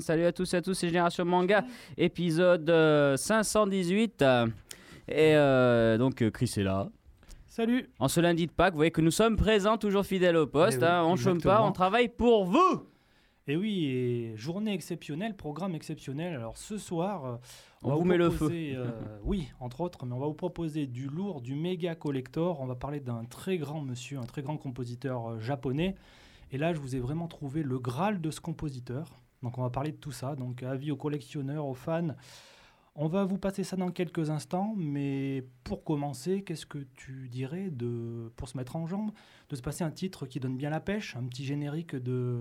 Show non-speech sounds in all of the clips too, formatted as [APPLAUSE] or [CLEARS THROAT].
Salut à tous et à tous, c'est Génération Manga, épisode euh, 518. euh, Et donc Chris est là. Salut En ce lundi de Pâques, vous voyez que nous sommes présents, toujours fidèles au poste. On chôme pas, on travaille pour vous. Et oui, journée exceptionnelle, programme exceptionnel. Alors ce soir, On va vous met le feu. proposer, euh, [LAUGHS] oui, entre autres, mais on va vous proposer du lourd, du méga collector. On va parler d'un très grand monsieur, un très grand compositeur euh, japonais. Et là, je vous ai vraiment trouvé le graal de ce compositeur. Donc on va parler de tout ça. Donc avis aux collectionneurs, aux fans. On va vous passer ça dans quelques instants, mais pour commencer, qu'est-ce que tu dirais de, pour se mettre en jambe, de se passer un titre qui donne bien la pêche, un petit générique de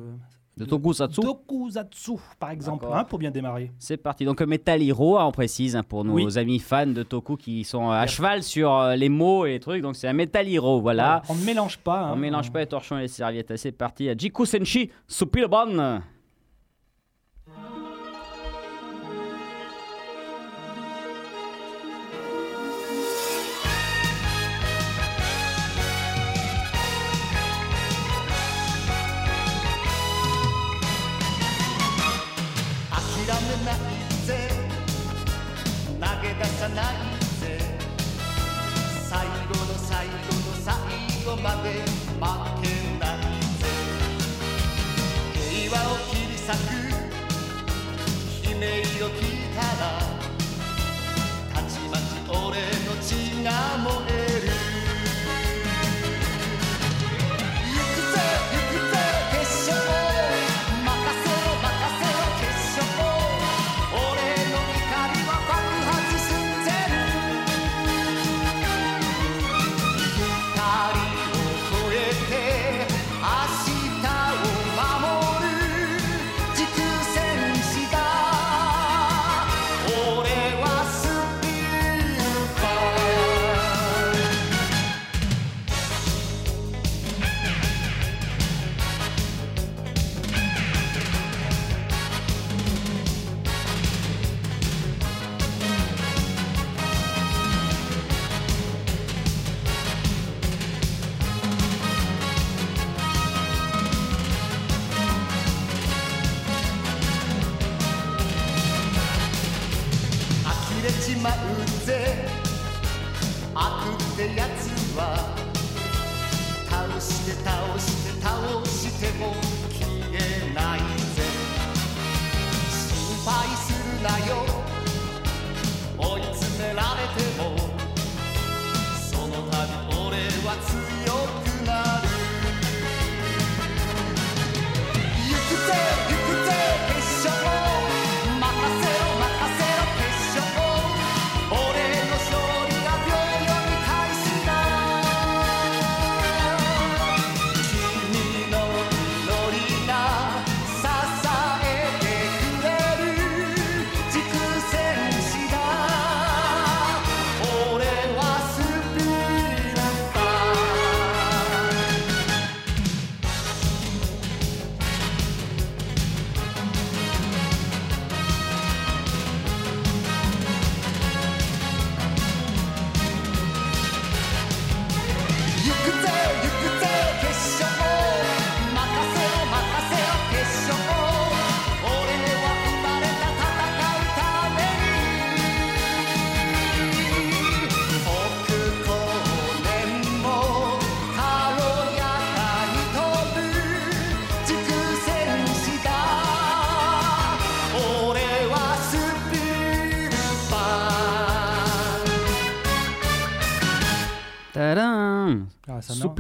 De Tokusatsu. Tokusatsu, par exemple, hein, pour bien démarrer. C'est parti. Donc euh, Metal Hero, hein, on précise, hein, pour nos Oui. amis fans de Toku qui sont à cheval sur euh, les mots et les trucs. Donc c'est un Metal Hero, voilà. On ne mélange pas. hein. On mélange pas les torchons et les serviettes. C'est parti. Jiku Senshi Supilban. さないぜ最後の最後の最後まで負けないぜ平和を切り裂く悲鳴を切り裂く what's.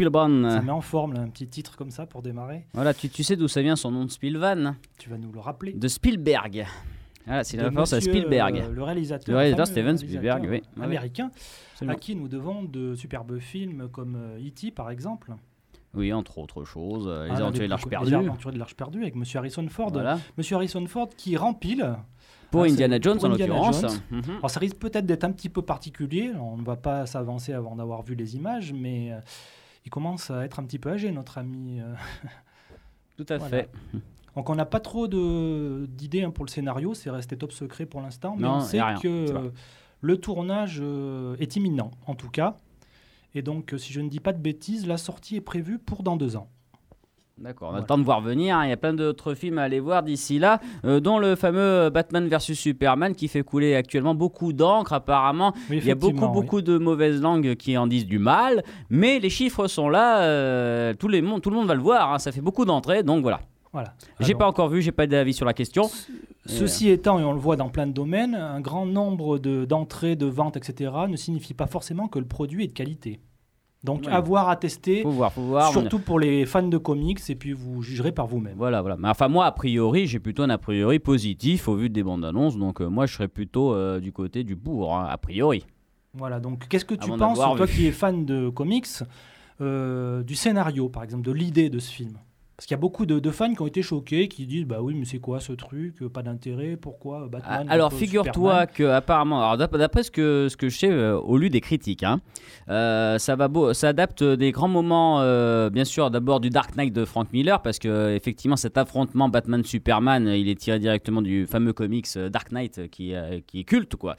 Ah, ça, met en, forme là, un petit titre comme ça pour démarrer. Voilà, tu, tu sais d'où ça vient son nom de Spilvan Tu vas nous le rappeler. De Spielberg. Voilà, c'est la référence à Spielberg. euh, le réalisateur, Le réalisateur Steven Spielberg, oui. américain, Absolument. à qui nous devons de superbes films comme euh, E.T. par exemple. Oui, entre autres choses. euh, les Ah, aventuriers de l'Arche perdue. Les aventuriers de l'Arche perdue avec Monsieur Harrison Ford. Voilà. Monsieur Harrison Ford qui rempile. Pour Ah, Indiana Jones pour en l'occurrence. Mhm. Alors ça risque peut-être d'être un petit peu particulier. On ne va pas s'avancer avant d'avoir vu les images, mais il commence à être un petit peu âgé, notre ami. euh. Tout à Voilà. fait. Donc on n'a pas trop de- d'idées hein, pour le scénario, c'est resté top secret pour l'instant, mais Non, on sait rien, que le tournage euh, est imminent, en tout cas. Et donc, euh, si je ne dis pas de bêtises, la sortie est prévue pour dans deux ans. D'accord, on Voilà. le temps de voir venir. hein. Il y a plein d'autres films à aller voir d'ici là, euh, dont le fameux Batman vs Superman qui fait couler actuellement beaucoup d'encre apparemment. Oui, Il y a beaucoup, oui. beaucoup de mauvaises langues qui en disent du mal, mais les chiffres sont là, euh, les mon- tout le monde va le voir, hein. ça fait beaucoup d'entrées, donc voilà. Voilà. J'ai Alors, pas encore vu, j'ai pas d'avis sur la question. Ceci étant, et on le voit dans plein de domaines, un grand nombre de- d'entrées, de, ventes, etc. ne signifie pas forcément que le produit est de qualité. Donc, Oui. avoir à tester, Faut voir, faut voir. surtout pour les fans de comics, et puis vous jugerez par vous-même. Voilà, voilà. Mais enfin, moi, a priori, j'ai plutôt un a priori positif au vu des bandes annonces, donc euh, moi, je serais plutôt euh, du côté du pour, hein, a priori. Voilà, donc qu'est-ce que tu Avant penses, toi vu. qui es fan de comics, euh, du scénario, par exemple, de l'idée de ce film? Parce qu'il y a beaucoup de, de fans qui ont été choqués, qui disent Bah oui, mais c'est quoi ce truc Euh, Pas d'intérêt, pourquoi Ah, Batman Alors, contre figure-toi que apparemment, alors d'ap- d'après ce que, ce que je sais euh, au lu des critiques, hein, euh, ça, va beau, ça adapte des grands moments, euh, bien sûr, d'abord du Dark Knight de Frank Miller, parce que effectivement, cet affrontement Batman-Superman, il est tiré directement du fameux comics euh, Dark Knight euh, qui, euh, qui est culte, quoi.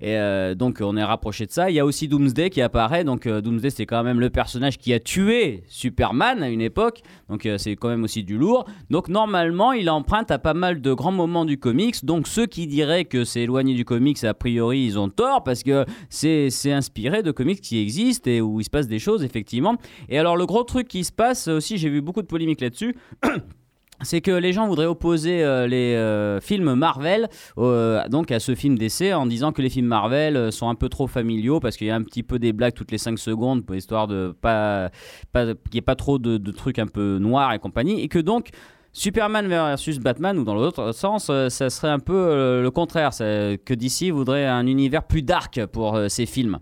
Et euh, donc, on est rapproché de ça. Il y a aussi Doomsday qui apparaît. Donc, euh, Doomsday, c'est quand même le personnage qui a tué Superman à une époque. Donc, euh, c'est quand même aussi du lourd. Donc, normalement, il emprunte à pas mal de grands moments du comics. Donc, ceux qui diraient que c'est éloigné du comics, a priori, ils ont tort parce que c'est c'est inspiré de comics qui existent et où il se passe des choses, effectivement. Et alors, le gros truc qui se passe aussi, j'ai vu beaucoup de polémiques là-dessus. [CLEARS THROAT] C'est que les gens voudraient opposer euh, les euh, films Marvel euh, donc à ce film d'essai en disant que les films Marvel sont un peu trop familiaux parce qu'il y a un petit peu des blagues toutes les 5 secondes pour histoire de pas, qu'il n'y ait pas trop de, de trucs un peu noirs et compagnie et que donc Superman versus Batman ou dans l'autre sens ça serait un peu le contraire. Que DC voudrait un univers plus dark pour ces films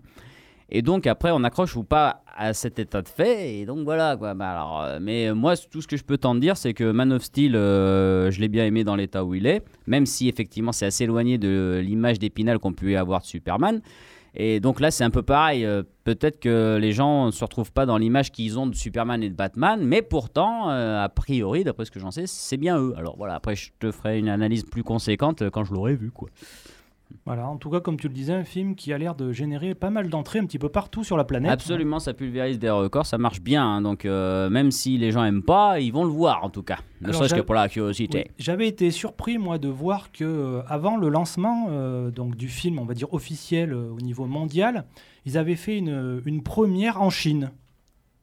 et donc après on accroche ou pas à cet état de fait et donc voilà quoi. Bah, euh, mais euh, moi tout ce que je peux t'en dire c'est que Man of Steel euh, je l'ai bien aimé dans l'état où il est même si effectivement c'est assez éloigné de l'image d'épinal qu'on peut avoir de Superman. Et donc là c'est un peu pareil peut-être que les gens ne se retrouvent pas dans l'image qu'ils ont de Superman et de Batman mais pourtant a priori d'après ce que j'en sais c'est bien eux. Alors voilà après je te ferai une analyse plus conséquente quand je l'aurai vu quoi Voilà, en tout cas, comme tu le disais, un film qui a l'air de générer pas mal d'entrées un petit peu partout sur la planète. Absolument, ça pulvérise des records, ça marche bien. hein, donc, euh, même si les gens aiment pas, ils vont le voir en tout cas. Ne Alors, serait-ce que pour la curiosité. J'avais été surpris, moi, de voir que euh, avant le lancement euh, donc, du film, on va dire officiel euh, au niveau mondial, ils avaient fait une, une première en Chine.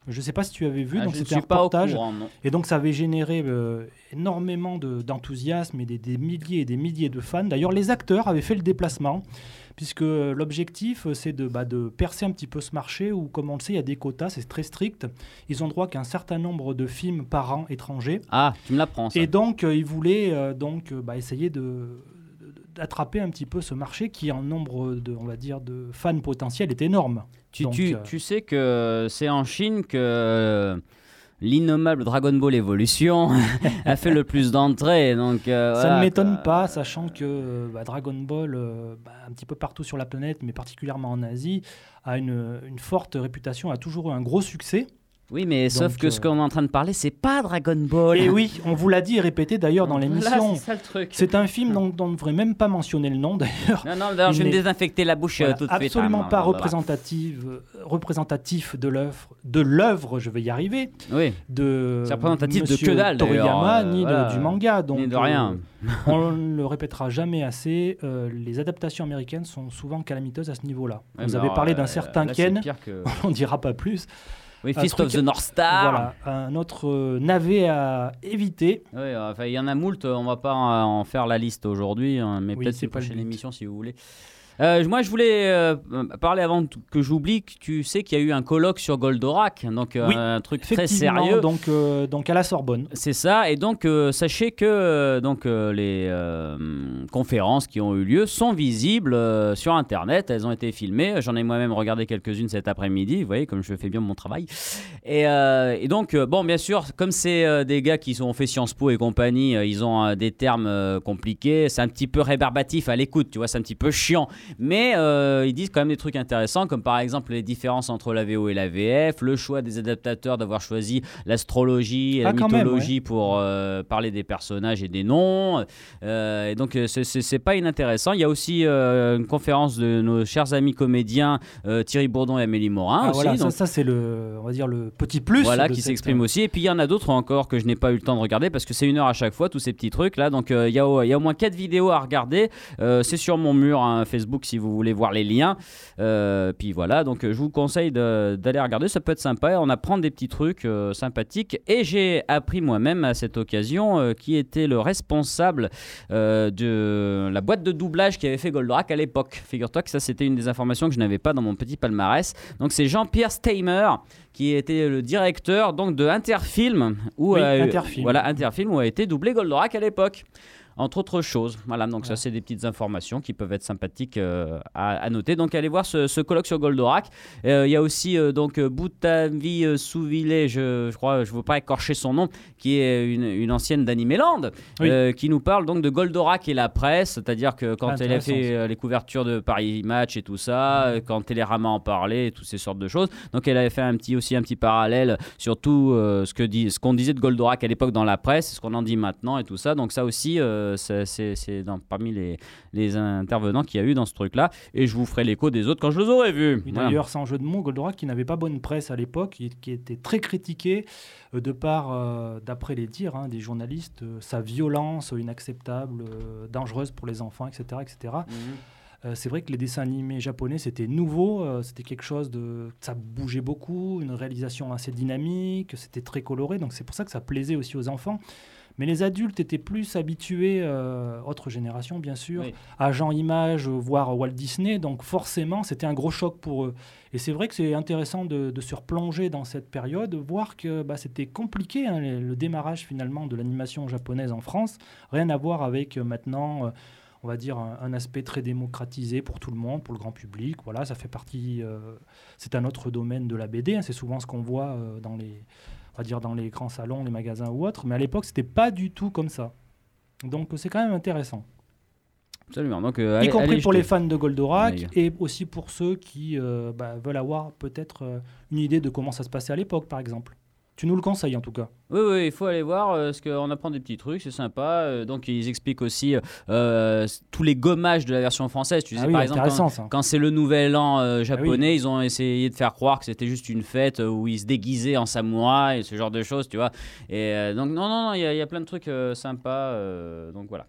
Je ne sais pas si tu avais vu, Ah, donc c'était un reportage. courant. Et donc ça avait généré euh, énormément de- d'enthousiasme et des, des milliers et des milliers de fans. D'ailleurs, les acteurs avaient fait le déplacement, puisque euh, l'objectif, euh, c'est de, bah, de percer un petit peu ce marché où, comme on le sait, il y a des quotas, c'est très strict. Ils ont droit qu'à un certain nombre de films par an étrangers. Ah, tu me l'apprends. Et donc, euh, ils voulaient euh, donc, bah, essayer de- d'attraper un petit peu ce marché qui en nombre de on va dire de fans potentiels est énorme. Tu, donc, tu- euh, tu sais que c'est en Chine que euh, l'innommable Dragon Ball Evolution [LAUGHS] a fait le plus d'entrées. Donc, euh, Ça voilà, ne m'étonne quoi. pas, sachant que bah, Dragon Ball, euh, bah, un petit peu partout sur la planète, mais particulièrement en Asie, a une, une forte réputation, a toujours eu un gros succès. Oui, mais sauf que ce euh, qu'on est en train de parler, c'est pas Dragon Ball. Et oui, on vous l'a dit et répété d'ailleurs dans l'émission. c'est ça le truc. C'est un film dont, dont on ne devrait même pas mentionner le nom d'ailleurs. Non, non, d'ailleurs, Il je vais me désinfecter la bouche euh, Voilà, tout de suite. absolument hein, pas représentative, euh, représentatif de l'œuvre, de l'œuvre, je vais y arriver, Oui, de C'est représentatif de que dalle, Toriyama, euh, ni de- du manga. Donc, ni de rien. [LAUGHS] on ne le répétera jamais assez. euh, les adaptations américaines sont souvent calamiteuses à ce niveau-là. Vous avez parlé d'un certain là, Ken, que- [LAUGHS] on ne dira pas plus. Oui, Fist truc- of the North Star. Voilà, un autre euh, navet à éviter. Oui, euh, enfin, il y en a moult, on va pas en faire la liste aujourd'hui, hein, mais Oui, peut-être c'est une pas le prochaine but. émission si vous voulez. Euh, moi, je voulais euh, parler avant que j'oublie que tu sais qu'il y a eu un colloque sur Goldorak, donc euh, Oui, un truc très sérieux. Donc, donc à la Sorbonne. C'est ça, et donc sachez que donc, les conférences qui ont eu lieu sont visibles sur Internet, elles ont été filmées, j'en ai moi-même regardé quelques-unes cet après-midi, vous voyez comme je fais bien mon travail. Et, et donc, bon, bien sûr, comme c'est des gars qui ont fait Sciences Po et compagnie, ils ont des termes compliqués, c'est un petit peu rébarbatif à l'écoute, tu vois, c'est un petit peu chiant. Mais euh, ils disent quand même des trucs intéressants, comme par exemple les différences entre la VO et la VF, le choix des adaptateurs d'avoir choisi l'astrologie et Ah, la même, mythologie pour euh, parler des personnages et des noms. Euh, et donc c'est- pas inintéressant. Il y a aussi une conférence de nos chers amis comédiens Thierry Bourdon et Amélie Morin Ah, aussi. voilà, ça, donc- ça, c'est le, on va dire le petit plus. voilà, qui s'exprime aussi. Et puis il y en a d'autres encore que je n'ai pas eu le temps de regarder parce que c'est une heure à chaque fois, tous ces petits trucs là. Donc il y, a au- il y a au moins quatre vidéos à regarder. C'est sur mon mur hein, Facebook si vous voulez voir les liens. Euh, puis voilà, donc euh, je vous conseille d'aller regarder, ça peut être sympa. On apprend des petits trucs euh, sympathiques. Et j'ai appris moi-même à cette occasion euh, qui était le responsable de la boîte de doublage qui avait fait Goldorak à l'époque. Figure-toi que ça c'était une des informations que je n'avais pas dans mon petit palmarès. Donc c'est Jean-Pierre Steimer qui était le directeur donc de Interfilm où Oui, Interfilm. voilà Interfilm où a été doublé Goldorak à l'époque entre autres choses. Voilà, donc ça c'est des petites informations qui peuvent être sympathiques euh, à, à noter. Donc allez voir ce, ce colloque sur Goldorak. Euh, Il y a aussi euh, donc euh, Boutavi Souvillé, je, je crois, je ne veux pas écorcher son nom, qui est une, une ancienne d'Animeland, Oui. qui nous parle donc de Goldorak et la presse, c'est-à-dire que quand elle a fait les couvertures de Paris Match et tout ça, quand Télérama en parlait, et toutes ces sortes de choses. Donc elle avait fait un petit, aussi un petit parallèle sur tout ce qu'on disait de Goldorak à l'époque dans la presse, ce qu'on en dit maintenant et tout ça. Donc ça aussi, euh, c'est- c'est c'est parmi les, les intervenants qu'il y a eu dans ce truc-là. Et je vous ferai l'écho des autres quand je les aurai vus. Voilà. D'ailleurs, sans jeu de mots, Goldorak qui n'avait pas bonne presse à l'époque, qui, qui était très critiqué euh, de par, euh, d'après les dires hein, des journalistes, euh, sa violence inacceptable, euh, dangereuse pour les enfants, etc. etc. Mhm. Euh, c'est vrai que les dessins animés japonais, c'était nouveau, euh, c'était quelque chose de... Ça bougeait beaucoup, une réalisation assez dynamique, c'était très coloré, donc c'est pour ça que ça plaisait aussi aux enfants. Mais les adultes étaient plus habitués, euh, autre génération bien sûr, Oui. à Jean Image, voire Walt Disney, donc forcément c'était un gros choc pour eux. Et c'est vrai que c'est intéressant de, de se replonger dans cette période, voir que bah, c'était compliqué, hein, le, le démarrage finalement de l'animation japonaise en France, rien à voir avec euh, maintenant... euh, on va dire, un, un aspect très démocratisé pour tout le monde, pour le grand public. Voilà, ça fait partie. euh, c'est un autre domaine de la BD. hein, c'est souvent ce qu'on voit euh, dans les, va dire, dans les grands salons, les magasins ou autres. Mais à l'époque, c'était pas du tout comme ça. Donc, c'est quand même intéressant. Absolument. Donc, euh, y allez- compris allez pour les fans de Goldorak et aussi pour ceux qui euh, bah, veulent avoir peut-être euh, une idée de comment ça se passait à l'époque, par exemple. Tu nous le conseilles en tout cas. Oui, oui, il faut aller voir euh, parce qu'on apprend des petits trucs, c'est sympa. Euh, donc, ils expliquent aussi euh, tous les gommages de la version française. Tu sais, Ah oui, par exemple, quand, c'est le nouvel an euh, japonais, Ah oui. ils ont essayé de faire croire que c'était juste une fête où ils se déguisaient en samouraï et ce genre de choses, tu vois. Et donc, non, non, non, il y, a- il y a plein de trucs sympas. donc, voilà.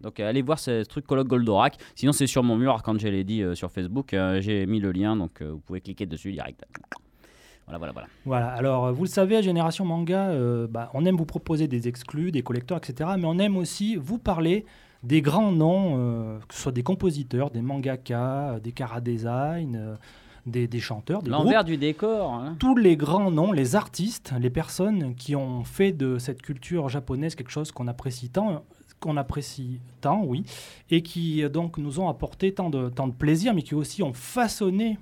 Donc, allez voir ce truc colloque Goldorak. Sinon, c'est sur mon mur, quand je l'ai dit sur Facebook. J'ai mis le lien, donc vous pouvez cliquer dessus direct. Voilà, voilà, voilà. Voilà, alors vous le savez, à Génération Manga, euh, bah, on aime vous proposer des exclus, des collecteurs, etc. Mais on aime aussi vous parler des grands noms, euh, que ce soit des compositeurs, des mangaka, des chara-design, euh, des, des chanteurs, des. L'envers du décor. hein. Tous les grands noms, les artistes, les personnes qui ont fait de cette culture japonaise quelque chose qu'on apprécie tant, qu'on apprécie tant, oui, et qui donc nous ont apporté tant de, tant de plaisir, mais qui aussi ont façonné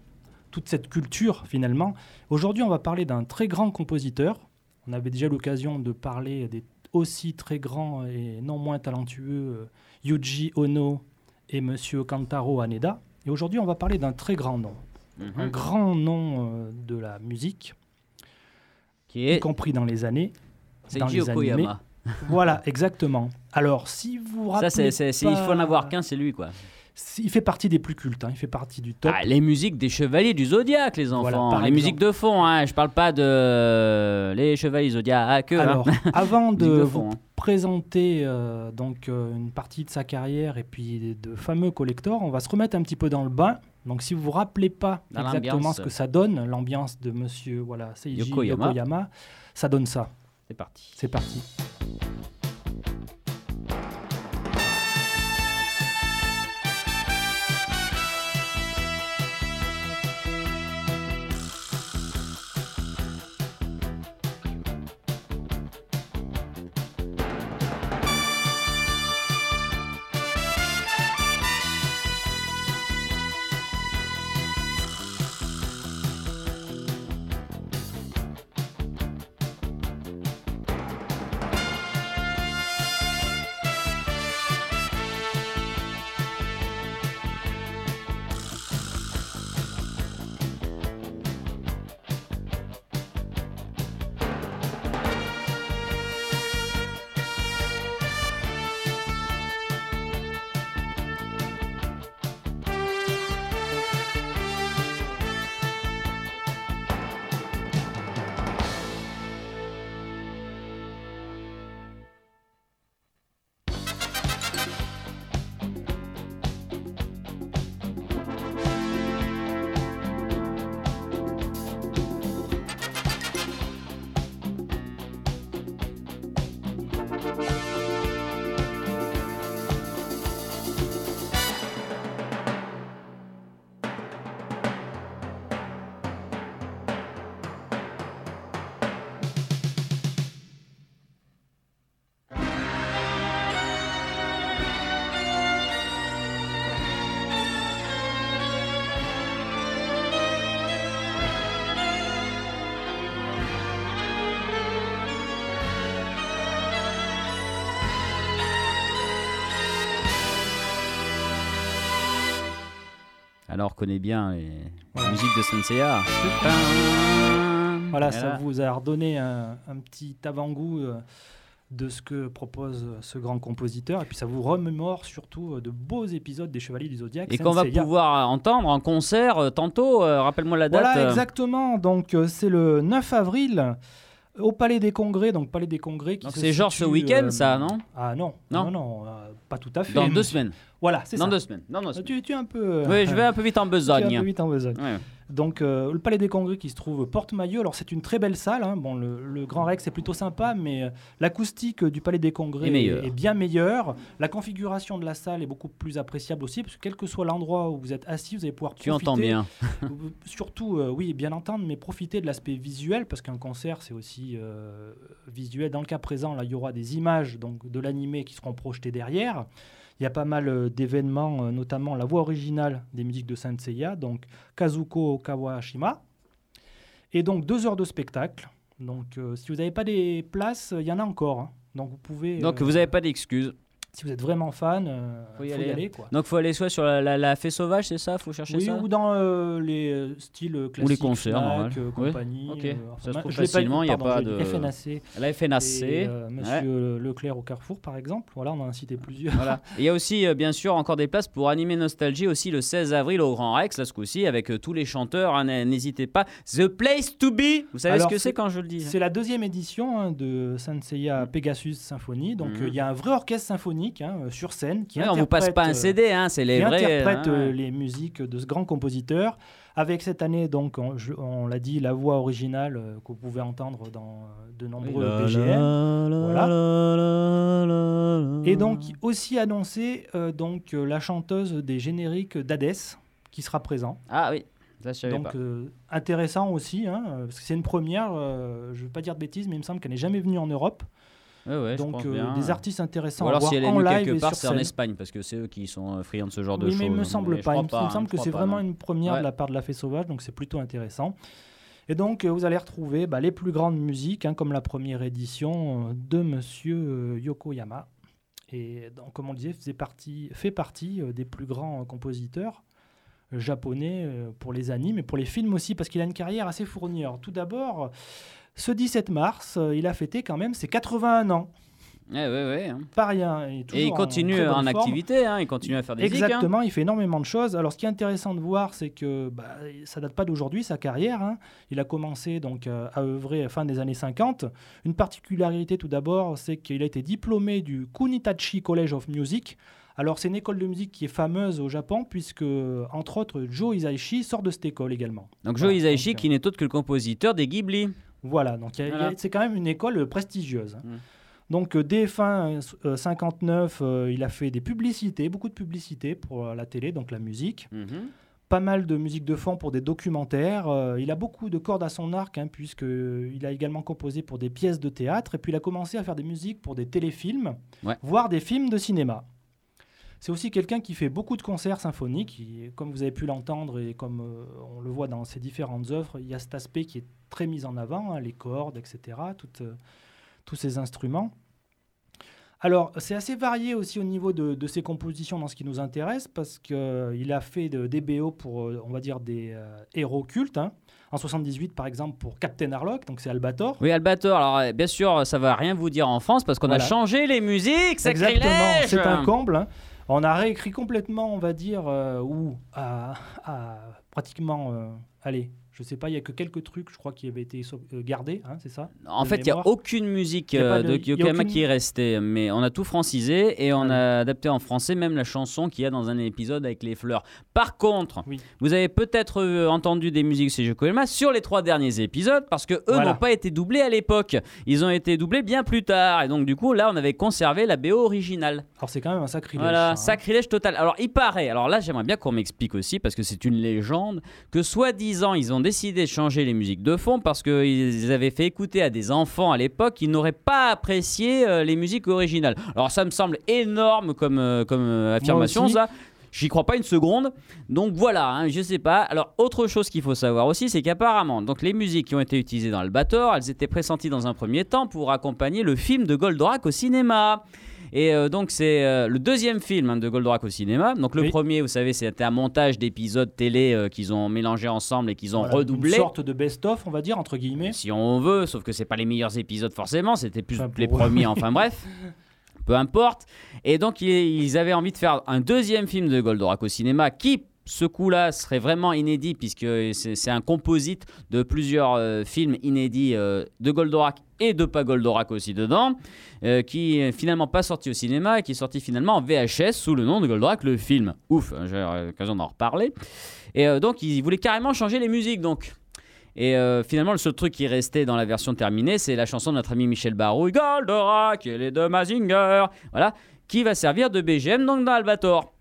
toute cette culture finalement. Aujourd'hui, on va parler d'un très grand compositeur. On avait déjà l'occasion de parler des aussi très grands et non moins talentueux euh, Yuji Ono et Monsieur Kantaro Haneda. Et aujourd'hui, on va parler d'un très grand nom, un Mhm. grand nom euh, de la musique, Qui y est compris dans les années. dans les animés. Okoyama. Voilà, exactement. Alors, si vous vous Ça, rappelez, c'est, il faut en avoir qu'un, c'est lui, quoi. Il fait partie des plus cultes. hein, il fait partie du top. Ah, les musiques des chevaliers du zodiaque, les enfants. Voilà, les exemple. musiques de fond, hein. Je parle pas de euh, les chevaliers zodiaques. hein. Alors, [LAUGHS] avant de vous fond, hein. présenter euh, donc euh, une partie de sa carrière et puis de fameux collectors, on va se remettre un petit peu dans le bain. Donc, si vous vous rappelez pas Dans exactement ce que ça donne, l'ambiance de Monsieur voilà Seiji Yokoyama. Yokoyama, ça donne ça. C'est parti. C'est parti. Alors on reconnaît bien les Voilà. musiques de Senseiya. Voilà, ça vous a redonné un, un petit avant-goût euh, de ce que propose euh, ce grand compositeur. Et puis ça vous remémore surtout euh, de beaux épisodes des Chevaliers du Zodiaque. Et qu'on va pouvoir entendre en concert tantôt. euh, Rappelle-moi la date. Voilà, exactement. Donc c'est le 9 avril au Palais des Congrès. Donc Palais des Congrès c'est genre ce week-end, euh, ça, non? Ah non, Non? non, non, euh, pas tout à fait. Dans mais- deux semaines. Voilà, c'est Dans ça. deux semaines. Dans deux Euh, semaines. Tu, tu es un peu. Oui, je vais un peu vite en tu es un besogne. peu vite en besogne. Ouais. Donc, euh, le Palais des Congrès qui se trouve Porte Maillot. Alors, c'est une très belle salle. hein. Bon, le, le Grand Rex est plutôt sympa, mais euh, l'acoustique du Palais des Congrès Est bien meilleure. La configuration de la salle est beaucoup plus appréciable aussi, parce que quel que soit l'endroit où vous êtes assis, vous allez pouvoir Tu profiter. entends bien. [LAUGHS] Surtout, euh, oui, bien entendre, mais profiter de l'aspect visuel, parce qu'un concert, c'est aussi visuel. Dans le cas présent, là, il y aura des images donc, de l'animé qui seront projetées derrière. Il y a pas mal euh, d'événements, euh, notamment la voix originale des musiques de Saint Seiya, donc Kazuko Kawashima. Et donc deux heures de spectacle. Donc euh, si vous n'avez pas des places, il y en a encore. hein. Donc vous pouvez. Donc vous n'avez pas d'excuses. Si vous êtes vraiment fan, euh, Faut y faut aller. y aller. quoi. Donc faut aller soit sur la, la, la fée sauvage, c'est ça? Faut chercher Oui, ça? ou dans euh, les euh, styles classiques. Ou les concerts, Fnac, normal. euh, Oui, compagnie. euh, Ça se trouve facilement, il y a pas de- FNAC. La FNAC. Et, Monsieur Leclerc au Carrefour, par exemple. Voilà, on en a cité plusieurs. Voilà. [LAUGHS] Il y a aussi, bien sûr, encore des places pour animer Nostalgie aussi le 16 avril au Grand Rex, là, ce coup-ci, avec tous les chanteurs. hein, n- N'hésitez pas. The place to be. Vous savez Alors, ce que c'est quand je le dis? C'est la deuxième édition hein, de Senseiya Pegasus Symphony. Donc, euh, il Mhm. y a un vrai orchestre symphonique hein, euh, sur scène qui Ouais, On vous passe interprète, pas un euh, CD, hein, c'est les qui vrais. interprète hein, euh, ouais. les musiques de ce grand compositeur. Avec cette année, donc, on, l'a dit, la voix originale euh, que vous pouvez entendre dans de nombreux La, BGM. la, la, Voilà. la, la, la, Et donc aussi annoncé donc euh, la chanteuse des génériques d'Hadès qui sera présent. Ah oui, ça je savais Donc pas. euh, intéressant aussi, hein, parce que c'est une première. euh, je ne veux pas dire de bêtises, mais il me semble qu'elle n'est jamais venue en Europe. Ouais, ouais, je donc euh, des artistes intéressants Ou à alors voir si elle est en live quelque part, c'est en. Espagne, parce que c'est eux qui sont euh, friands de ce genre de choses. mais il me hein, semble pas. Il me, il me hein, semble je que c'est vraiment non. une première Ouais. de la part de la Fée Sauvage, donc c'est plutôt intéressant. Et donc, euh, vous allez retrouver bah, les plus grandes musiques, hein, comme la première édition de Monsieur Yokoyama. Et donc, comme on le disait, faisait partie, fait partie des plus grands compositeurs japonais pour les animes et pour les films aussi, parce qu'il a une carrière assez fournie. Alors, tout d'abord, ce 17 mars, euh, il a fêté quand même ses 81 ans. Ouais, ouais, ouais. hein. Pas rien. Et, il continue en, activité, hein, il continue à faire des hein. Exactement, il fait énormément de choses. Alors, ce qui est intéressant de voir, c'est que bah, ça date pas d'aujourd'hui, sa carrière. hein. Il a commencé donc euh, à œuvrer fin des années 50. Une particularité tout d'abord, c'est qu'il a été diplômé du Kunitachi College of Music. Alors, c'est une école de musique qui est fameuse au Japon, puisque, entre autres, Joe Hisaishi sort de cette école également. Donc Joe Hisaishi, donc, qui n'est autre que le compositeur des Ghibli. Voilà, donc Voilà. c'est quand même une école euh, prestigieuse. Mm. Donc dès fin euh, 59, euh, il a fait des publicités, beaucoup de publicités pour euh, la télé, donc la musique. Mhm. Pas mal de musique de fond pour des documentaires. Euh, il a beaucoup de cordes à son arc, hein, puisqu'il a également composé pour des pièces de théâtre. Et puis il a commencé à faire des musiques pour des téléfilms, Ouais. voire des films de cinéma. C'est aussi quelqu'un qui fait beaucoup de concerts symphoniques. comme vous avez pu l'entendre et comme euh, on le voit dans ses différentes œuvres, il y a cet aspect qui est très mis en avant, hein, les cordes, etc., toutes, euh, tous ces instruments. Alors, c'est assez varié aussi au niveau de, de ses compositions dans ce qui nous intéresse, parce qu'il a fait de- des BO pour, euh, on va dire, des euh, héros cultes. hein. En 78, par exemple, pour Captain Harlock, donc c'est Albator. Oui, Albator, alors euh, bien sûr, ça va rien vous dire en France parce qu'on Voilà. a changé les musiques, Exactement, c'est un comble. hein. On a réécrit complètement, on va dire, euh, ou à, pratiquement, euh, allez, je sais pas, il y a que quelques trucs, je crois, qui avaient été euh, gardés, hein, c'est ça En fait, il n'y a aucune musique a euh, de- de Yokoyama aucune- qui est restée, mais on a tout francisé et on Ah a adapté en français même la chanson qu'il y a dans un épisode avec les fleurs. Par contre, Oui. vous avez peut-être euh, entendu des musiques chez Yokoyama sur les trois derniers épisodes parce que eux Voilà. n'ont pas été doublés à l'époque. Ils ont été doublés bien plus tard et donc du coup là on avait conservé la BO originale. Alors c'est quand même un sacrilège. Voilà, hein. sacrilège total. Alors, il paraît, alors là, j'aimerais bien qu'on m'explique aussi, parce que c'est une légende, que soi-disant, ils ont décidé de changer les musiques de fond parce qu'ils avaient fait écouter à des enfants à l'époque qui n'auraient pas apprécié euh, les musiques originales. Alors, ça me semble énorme comme, euh, comme euh, affirmation, ça. J'y crois pas une seconde. Donc voilà, hein, je sais pas. Alors autre chose qu'il faut savoir aussi, c'est qu'apparemment, donc les musiques qui ont été utilisées dans Albator, elles étaient pressenties dans un premier temps pour accompagner le film de Goldorak au cinéma. Et euh, donc, c'est euh, le deuxième film hein, de Goldorak au cinéma. Donc, le Oui. premier, vous savez, c'était un montage d'épisodes télé euh, qu'ils ont mélangé ensemble et qu'ils ont Voilà, redoublé. Une sorte de best-of, on va dire, entre guillemets. Si on veut, sauf que c'est pas les meilleurs épisodes forcément, c'était plus Enfin, les premiers, [LAUGHS] enfin bref. Peu importe. Et donc, ils avaient envie de faire un deuxième film de Goldorak au cinéma qui, ce coup-là, serait vraiment inédit puisque c'est un composite de plusieurs euh, films inédits euh, de Goldorak et de pas Goldorak aussi dedans, euh, qui est finalement pas sorti au cinéma et qui est sorti finalement en VHS sous le nom de Goldorak le film. Ouf, hein, j'ai l'occasion d'en reparler. Et donc, ils voulaient carrément changer les musiques, donc. Et finalement, le seul truc qui restait dans la version terminée, c'est la chanson de notre ami Michel Barouille, Goldorak et les deux Mazinger, voilà, qui va servir de BGM dans Albator.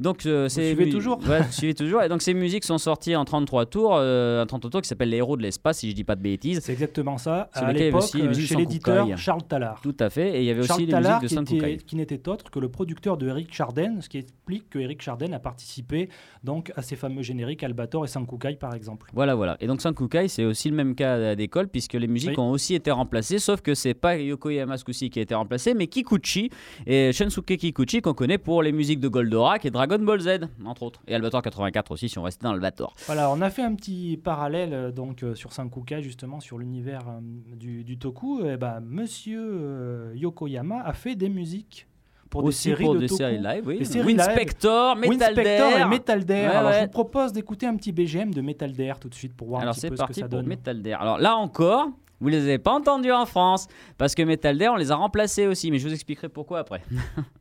Donc euh, c'est suivez toujours [LAUGHS] Ouais, suivez toujours. Et donc ces musiques sont sorties en 33 tours, euh, un 33 tours qui s'appelle Les héros de l'espace, si je dis pas de bêtises. C'est exactement ça. Sur À l'époque, les chez l'éditeur. Charles Tallard. Tout à fait. Et il y avait Charles aussi les Tallard, musiques de Saint qui n'était autre que le producteur de Eric Charden, ce qui explique que Eric Charden a participé donc à ces fameux génériques Albator et Sankoukai par exemple. Voilà, voilà. Et donc Sankukai, c'est aussi le même cas d'école, puisque les musiques Oui. ont aussi été remplacées, sauf que c'est pas Yokoyama ce coup-ci qui a été remplacé, mais Kikuchi, et Shensuke Kikuchi, qu'on connaît pour les musiques de Goldorak et Dragon Ball Z, entre autres. Et Albator 84 aussi, si on restait dans Albator. Voilà, on a fait un petit parallèle euh, donc euh, sur Sankoukai justement sur l'univers euh, du, du Toku. Et ben, Monsieur Yokoyama a fait des musiques pour aussi des séries pour de des Toku. séries live, oui. Winspector, Metal Winspector et Metal Dare. Ouais, Alors ouais. je vous propose d'écouter un petit BGM de Metal Dare tout de suite pour voir Alors un petit peu ce que parti ça pour donne. Metal Dare. Alors là encore, vous les avez pas entendus en France, parce que Metal Dare, on les a remplacés aussi, mais je vous expliquerai pourquoi après. [LAUGHS]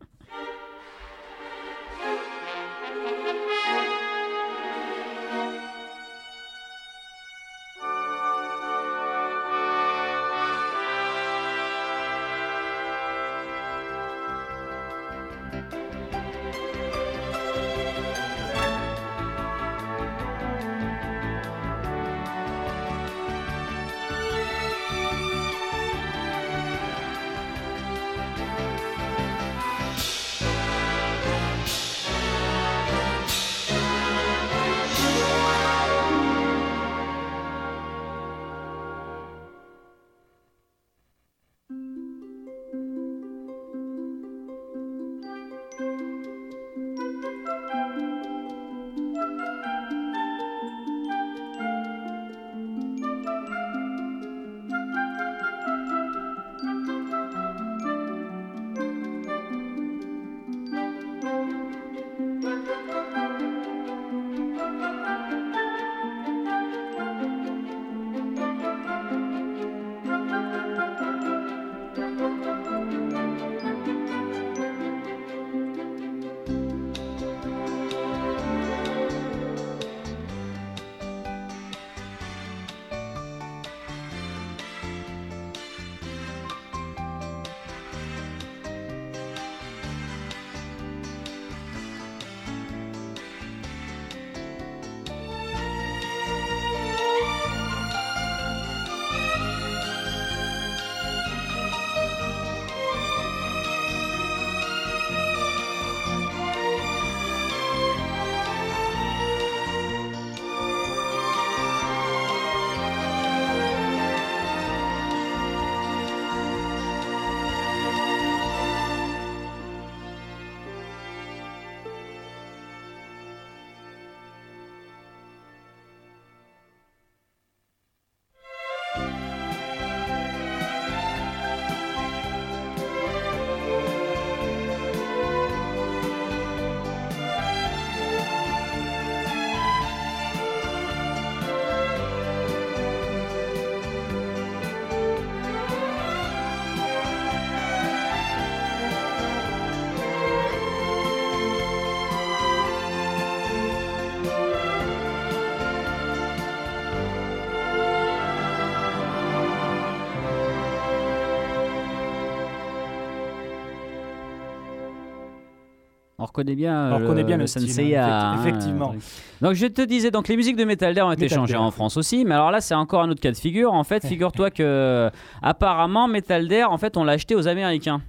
reconnaît bien, On euh, reconnaît bien le Sensei. style, hein, effect- effectivement. Donc je te disais, donc les musiques de Metal Dare ont été Metal changées Dare. en France aussi, mais alors là c'est encore un autre cas de figure. En fait, figure-toi que apparemment Metal Dare, en fait, on l'a acheté aux Américains.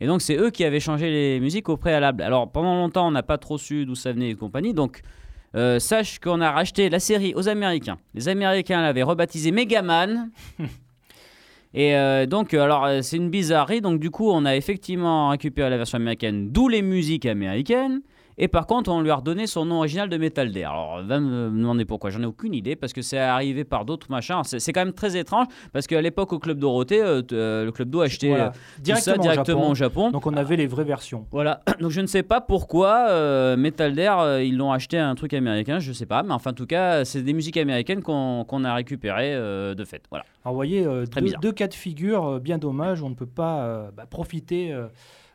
Et donc c'est eux qui avaient changé les musiques au préalable. Alors pendant longtemps, on n'a pas trop su d'où ça venait et compagnie. Donc euh, sache qu'on a racheté la série aux Américains. Les Américains l'avaient rebaptisé Megaman. [LAUGHS] Et euh, donc, euh, alors, euh, c'est une bizarrerie. Donc, du coup, on a effectivement récupéré la version américaine, d'où les musiques américaines. Et par contre, on lui a redonné son nom original de Metal Dare. Alors, va me demander pourquoi. J'en ai aucune idée parce que c'est arrivé par d'autres machins. C'est quand même très étrange parce qu'à l'époque, au Club Dorothée, euh, euh, le Club d'eau achetait Voilà. euh, ça Directement, au au Japon. Donc on avait les vraies versions. Voilà, [CLEARS THROAT] donc je ne sais pas pourquoi euh, Metal euh, ils l'ont acheté un truc américain, je sais pas, mais enfin en tout cas, c'est des musiques américaines qu'on a récupérées de fait. Voilà. Alors vous voyez, deux, cas de figure bien dommage, on ne peut pas bah, profiter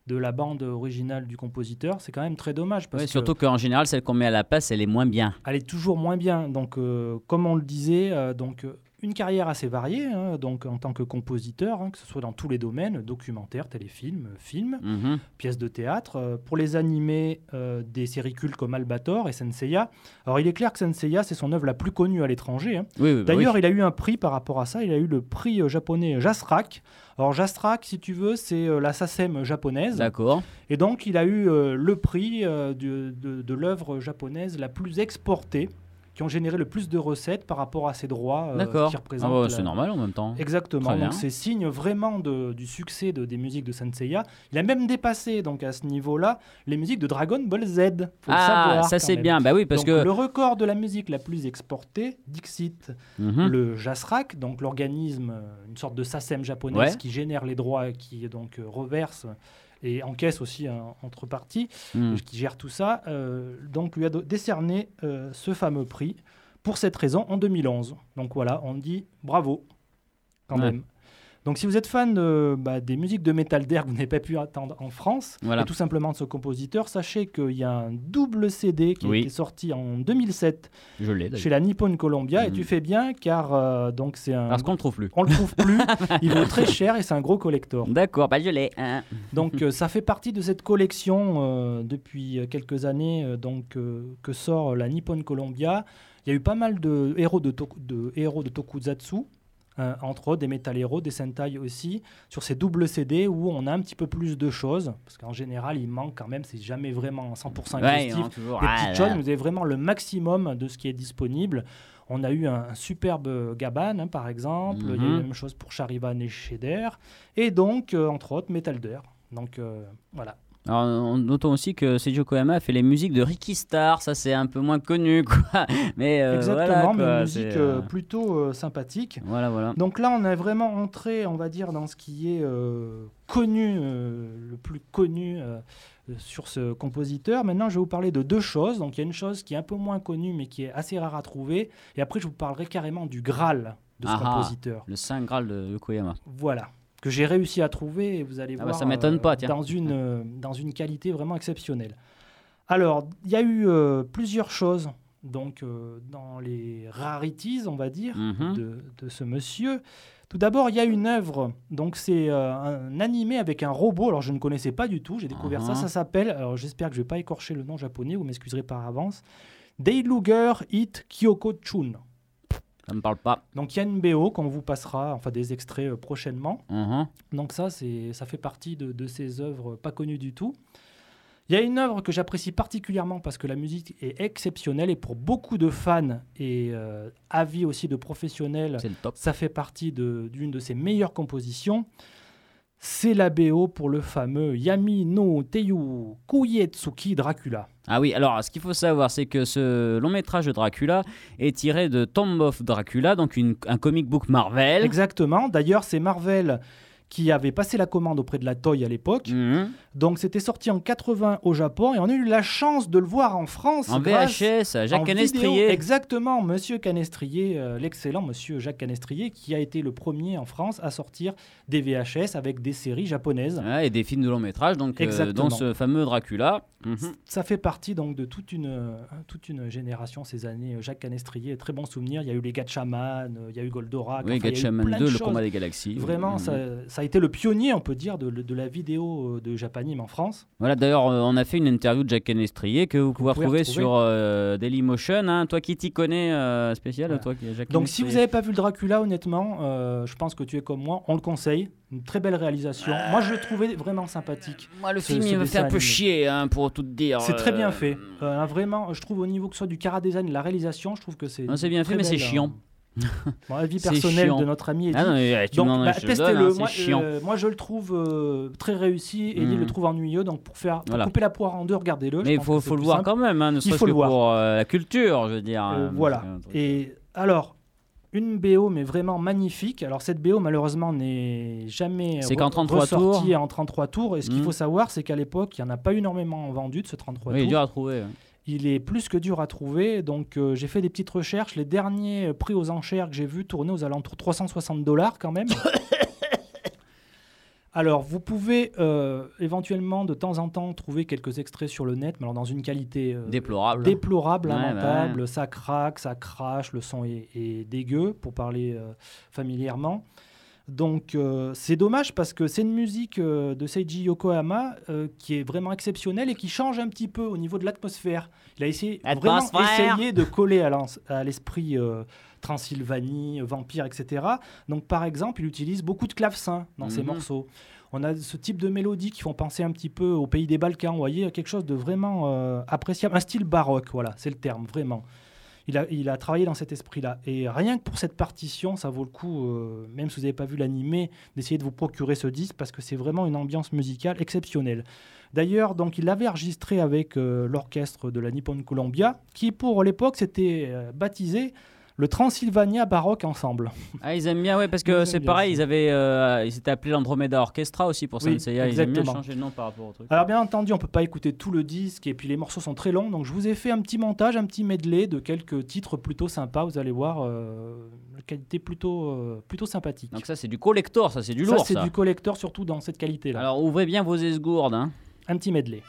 de la bande originale du compositeur, c'est quand même très dommage parce que surtout qu'en général, celle qu'on met à la place, elle est moins bien. elle est toujours moins bien. Donc euh, comme on le disait, euh, donc euh, une carrière assez variée, hein, donc en tant que compositeur, hein, que ce soit dans tous les domaines, documentaire, téléfilm, film, Mhm. pièces de théâtre. Euh, pour les animés, euh, des séries cultes comme Albator et Senseiya. Alors il est clair que Senseiya, c'est son œuvre la plus connue à l'étranger. hein. Oui, oui, bah D'ailleurs, oui. il a eu un prix par rapport à ça. Il a eu le prix euh, japonais Jasrak. Alors, Jasrak, si tu veux, c'est la SACEM japonaise. D'accord. Et donc, il a eu le prix de l'œuvre japonaise la plus exportée, qui ont généré le plus de recettes par rapport à ses droits euh, qui Ah représentent. bah, la- c'est normal en même temps. Exactement. Donc, c'est signe vraiment de- du succès de- des musiques de Senseiya. Il a même dépassé, donc à ce niveau-là, les musiques de Dragon Ball Z. Faut le Ah, savoir, ça c'est bien. Bah oui, parce Donc, que. le record de la musique la plus exportée, Dixit, Mhm. le JASRAC, donc l'organisme, euh, une sorte de SACEM japonaise Ouais. qui génère les droits, qui donc euh, reverse et encaisse aussi en entre parties, Mhm. qui gère tout ça, euh, donc lui a décerné euh, ce fameux prix pour cette raison en 2011. Donc voilà, on dit bravo quand Ouais. même. Donc si vous êtes fan de, bah, des musiques de Metal Dare que vous n'avez pas pu attendre en France, Voilà. et tout simplement de ce compositeur, sachez qu'il y a un double CD qui Oui. été sorti en 2007 Je l'ai chez la Nippon Columbia, et tu fais bien car euh, donc c'est un... Parce qu'on le trouve plus. On le trouve plus, [LAUGHS] il vaut très cher et c'est un gros collector. D'accord, bah je l'ai. hein. Donc euh, ça fait partie de cette collection euh, depuis quelques années donc, que sort la Nippon Columbia. Il y a eu pas mal de héros de, toku- de héros de Tokuzatsu, entre autres des Metal Hero, des Sentai aussi, sur ces doubles CD où on a un petit peu plus de choses, parce qu'en général il manque quand même, c'est jamais vraiment 100% Ouais, exhaustif. non, toujours. des Ah, petites là. choses, vous avez vraiment le maximum de ce qui est disponible. On a eu un, un superbe Gaban, hein, par exemple. Il y a eu Mhm. la même chose pour Charivan et Sheder. Et donc, euh, entre autres, Metal Dare. Donc, euh, voilà. Alors, on- notons aussi que Seiji Koyama a fait les musiques de Ricky Star, ça c'est un peu moins connu, [LAUGHS] quoi. Mais euh, Exactement, voilà, mais une musique euh, euh, plutôt euh, sympathique. Voilà, voilà. Donc là, on est vraiment entré, on va dire, dans ce qui est connu, le plus connu sur ce compositeur. Maintenant, je vais vous parler de deux choses. Donc, il y a une chose qui est un peu moins connue, mais qui est assez rare à trouver. Et après, je vous parlerai carrément du Graal de ce Ah ah. compositeur. Le Saint Graal de, de Koyama. Voilà. Que j'ai réussi à trouver, et vous allez Ah bah, voir. ça m'étonne pas, tiens. Dans une, [LAUGHS] euh, dans une qualité vraiment exceptionnelle. Alors, il y a eu euh, plusieurs choses donc, euh, dans les rarities, on va dire, Mhm. de, de ce monsieur. Tout d'abord, il y a une œuvre, donc c'est euh, un animé avec un robot. Alors, je ne connaissais pas du tout, j'ai découvert ça. Ah. Ça s'appelle, alors j'espère que je ne vais pas écorcher le nom japonais, vous m'excuserez par avance, Deiluger Hit Kyoko Chun. Ça me parle pas. Donc, il y a une BO qu'on vous passera, enfin des extraits euh, prochainement. Mhm. Donc ça, c'est, ça fait partie de, de ces œuvres pas connues du tout. Il y a une œuvre que j'apprécie particulièrement parce que la musique est exceptionnelle et pour beaucoup de fans et euh, avis aussi de professionnels, C'est le top. ça fait partie de- d'une de ses meilleures compositions. C'est la BO pour le fameux Yami no Teyu Kuyetsuki Dracula. Ah oui, alors ce qu'il faut savoir, c'est que ce long métrage de Dracula est tiré de Tomb of Dracula, donc une- un comic book Marvel. Exactement. D'ailleurs, c'est Marvel qui avait passé la commande auprès de la Toy à l'époque. Mhm. Donc c'était sorti en 80 au Japon et on a eu la chance de le voir en France. En VHS, en Jacques. Canestrier. Exactement, Monsieur Canestrier, euh, l'excellent Monsieur Jacques Canestrier, qui a été le premier en France à sortir des VHS avec des séries japonaises. Ouais, et des films de long métrage, donc euh, dont ce fameux Dracula. Mhm. Ça fait partie donc de toute une, euh, toute une génération ces années. Jacques Canestrier, très bon souvenir. Il y a eu les Gatchaman, il y a eu Goldorak. Oui, enfin, Gatchaman plein 2, de le combat des galaxies. Vraiment, Mhm. ça, ça a été le pionnier, on peut dire, de, de la vidéo euh, de Japanime en France. Voilà, d'ailleurs, euh, on a fait une interview de Jacques Canestrier que vous pouvez pouvez retrouver retrouver. sur euh, Dailymotion. hein. Toi qui t'y connais, euh, spécial, Voilà. toi qui Jacques Donc, si vous n'avez pas vu le Dracula, honnêtement, euh, je pense que tu es comme moi, on le conseille. Une très belle réalisation. Moi, je le trouvais vraiment sympathique. Moi, le ce- film, ce il me fait un peu animé. chier, hein, pour tout te dire. C'est très bien fait. Euh, vraiment, je trouve au niveau que ce soit du cara design, de la réalisation, je trouve que c'est. Non, c'est bien fait, mais c'est belle, chiant. Bon, avis C'est personnel chiant. de notre ami Eddie. Ah bah, testez-le. hein, moi, euh, moi, je le trouve euh, très réussi. Eddie Mhm. le trouve ennuyeux. Donc, pour faire pour Voilà. couper la poire en deux, regardez-le. Mais il faut, le voir simple. quand même, hein, ne serait-ce que voir. pour euh, la culture, je veux dire. Hein, voilà. Et alors, une BO, mais vraiment magnifique. Alors, cette BO, malheureusement, n'est jamais C'est qu'en 33 ressortie tours. en 33 tours. Et ce qu'il Mhm. faut savoir, c'est qu'à l'époque, il n'y en a pas énormément vendu de ce 33 Oui, il est tours. dur à trouver. ouais. Il est plus que dur à trouver. Donc, euh, j'ai fait des petites recherches. Les derniers prix aux enchères que j'ai vus tournaient aux alentours de 360 dollars quand même. [COUGHS] Alors, vous pouvez euh, éventuellement de temps en temps trouver quelques extraits sur le net, mais alors dans une qualité euh, Déplorable. déplorable, Ouais, lamentable. Ça craque, ça crache, le son est, est dégueu, pour parler familièrement. Donc, euh, c'est dommage parce que c'est une musique euh, de Seiji Yokohama euh, qui est vraiment exceptionnelle et qui change un petit peu au niveau de l'atmosphère. Il a essayé, vraiment essayé de coller à l'esprit Transylvanie, Vampire, etc. Donc, par exemple, il utilise beaucoup de clavecins dans ses Mhm. morceaux. On a ce type de mélodies qui font penser un petit peu au pays des Balkans. Vous voyez, quelque chose de vraiment appréciable. Un style baroque, voilà, c'est le terme, vraiment. Il a, il a travaillé dans cet esprit-là. Et rien que pour cette partition, ça vaut le coup, euh, même si vous n'avez pas vu l'animé, d'essayer de vous procurer ce disque parce que c'est vraiment une ambiance musicale exceptionnelle. D'ailleurs, donc, il l'avait enregistré avec euh, l'orchestre de la Nippon Columbia, qui pour l'époque s'était euh, baptisé le Transylvania Baroque Ensemble. Ah, ils aiment bien, ouais, parce que c'est pareil, ils avaient, euh, ils s'étaient appelés l'Andromeda Orchestra aussi pour Oui, Senseiya. Ils aiment bien changer de nom par rapport au truc. Alors bien entendu, on peut pas écouter tout le disque et puis les morceaux sont très longs, donc je vous ai fait un petit montage, un petit medley de quelques titres plutôt sympas. Vous allez voir, euh, la qualité plutôt euh, plutôt sympathique. Donc ça, c'est du collector, ça, c'est du ça lourd, c'est ça. du collector surtout dans cette qualité-là. Alors ouvrez bien vos esgourdes. Hein. Un petit medley.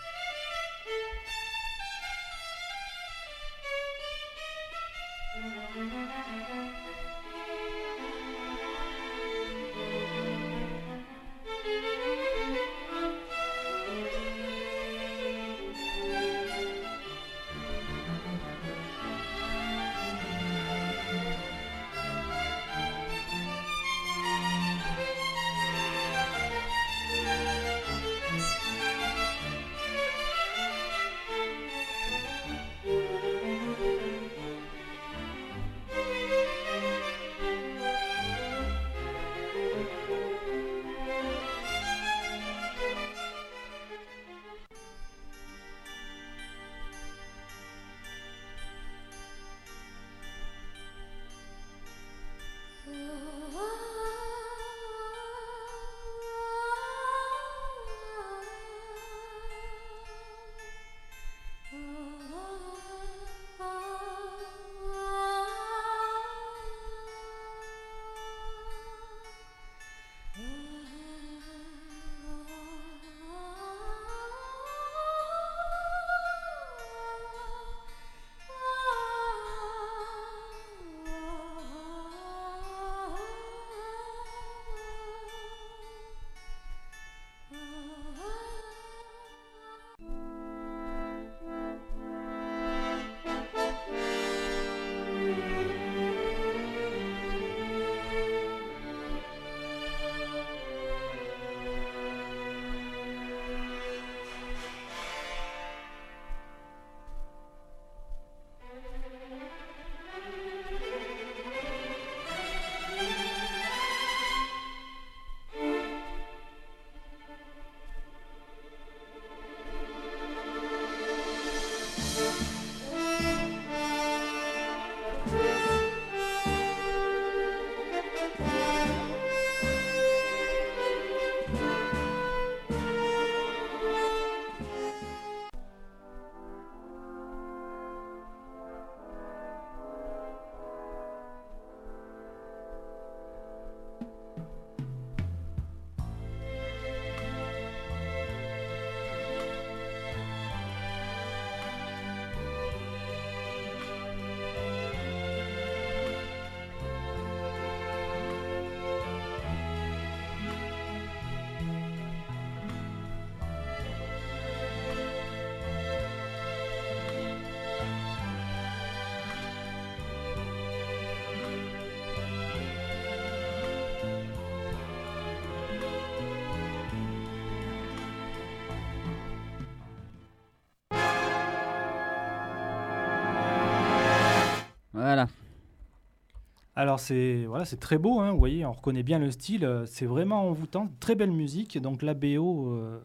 Alors c'est voilà, c'est très beau, hein, vous voyez, on reconnaît bien le style, euh, c'est vraiment envoûtant, très belle musique, donc la BO euh,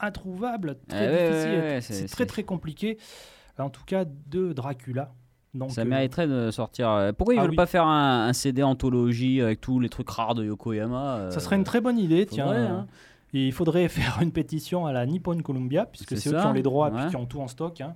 introuvable, très Ah ouais, difficile, ouais, ouais, c'est très très compliqué, en tout cas de Dracula. Donc, Ça euh, mériterait de sortir. euh, Pourquoi ils Ah veulent oui. pas faire un, un CD anthologie avec tous les trucs rares de Yokoyama euh, ça serait une très bonne idée, tiens. hein. Et il faudrait [LAUGHS] faire une pétition à la Nippon Columbia, puisque C'est eux qui ont les droits, ouais. qui ont tout en stock. hein.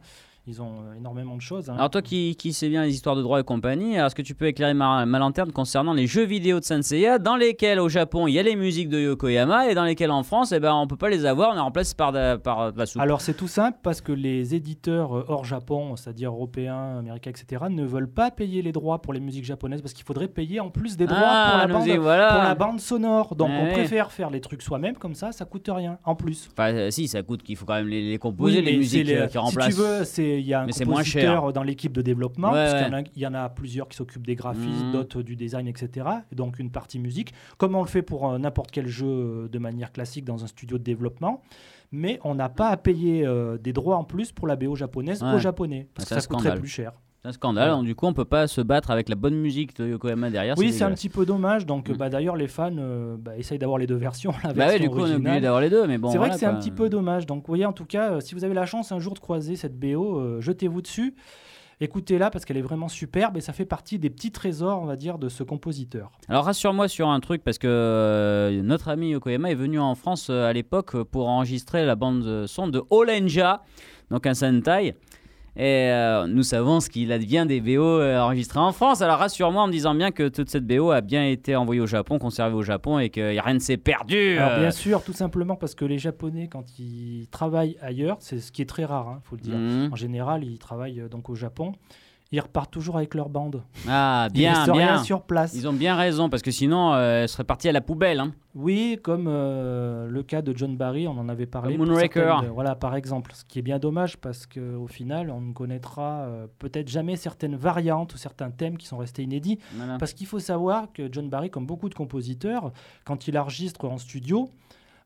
Ils ont euh, énormément de choses. hein. Alors toi qui, qui sais bien les histoires de droits et compagnie, est-ce que tu peux éclairer ma, ma lanterne concernant les jeux vidéo de Senseiya dans lesquels au Japon il y a les musiques de Yokoyama et dans lesquels en France eh ben, on peut pas les avoir, on les remplace par de, par de la soupe. Alors c'est tout simple parce que les éditeurs euh, hors Japon, c'est-à-dire européens, américains, etc., ne veulent pas payer les droits pour les musiques japonaises parce qu'il faudrait payer en plus des droits Ah, pour, la bande, y voilà. pour la bande sonore. Donc Ouais, on préfère faire les trucs soi-même comme ça, ça coûte rien en plus. Enfin, euh, si, ça coûte qu'il faut quand même les, les composer, Oui, les musiques les- euh, qui remplacent. Si tu veux, c'est- il y a un compositeur dans l'équipe de développement, Ouais, parce qu'il y en a- il y, en a plusieurs qui s'occupent des graphismes, Mhm. d'autres du design, etc. Et donc une partie musique, comme on le fait pour euh, n'importe quel jeu euh, de manière classique dans un studio de développement. Mais on n'a pas à payer euh, des droits en plus pour la BO japonaise Ouais. aux japonais, parce que un ça coûterait plus cher. C'est un scandale, Voilà. donc du coup on peut pas se battre avec la bonne musique de Yokoyama derrière. Oui, c'est un petit peu dommage. Donc Mm. bah, d'ailleurs, les fans euh, bah, essayent d'avoir les deux versions. [LAUGHS] La Bah ouais, version du coup on est obligé d'avoir les deux, mais bon. c'est vrai voilà, que c'est un petit peu dommage. Donc, vous voyez, en tout cas, euh, si vous avez la chance un jour de croiser cette BO, euh, jetez-vous dessus. Écoutez-la parce qu'elle est vraiment superbe et ça fait partie des petits trésors, on va dire, de ce compositeur. Alors rassure-moi sur un truc parce que notre ami Yokoyama est venu en France à l'époque pour enregistrer la bande son de Olenja, donc un Sentai. Et euh, nous savons ce qu'il advient des BO euh, enregistrés en France. Alors rassure-moi en me disant bien que toute cette BO a bien été envoyée au Japon, conservée au Japon et que rien ne s'est perdu. Alors, euh. bien sûr, tout simplement parce que les Japonais, quand ils travaillent ailleurs, c'est ce qui est très rare, il faut le dire. Mhm. En général, ils travaillent donc au Japon. Ils repartent toujours avec leur bande. Ah Ils bien, rien bien. sur place. Ils ont bien raison parce que sinon euh, elle serait partie à la poubelle. hein. Oui, comme euh, le cas de John Barry, on en avait parlé. Moonraker. certaines- voilà, par exemple. Ce qui est bien dommage parce qu'au final, on ne connaîtra euh, peut-être jamais certaines variantes ou certains thèmes qui sont restés inédits. Voilà. Parce qu'il faut savoir que John Barry, comme beaucoup de compositeurs, quand il enregistre en studio,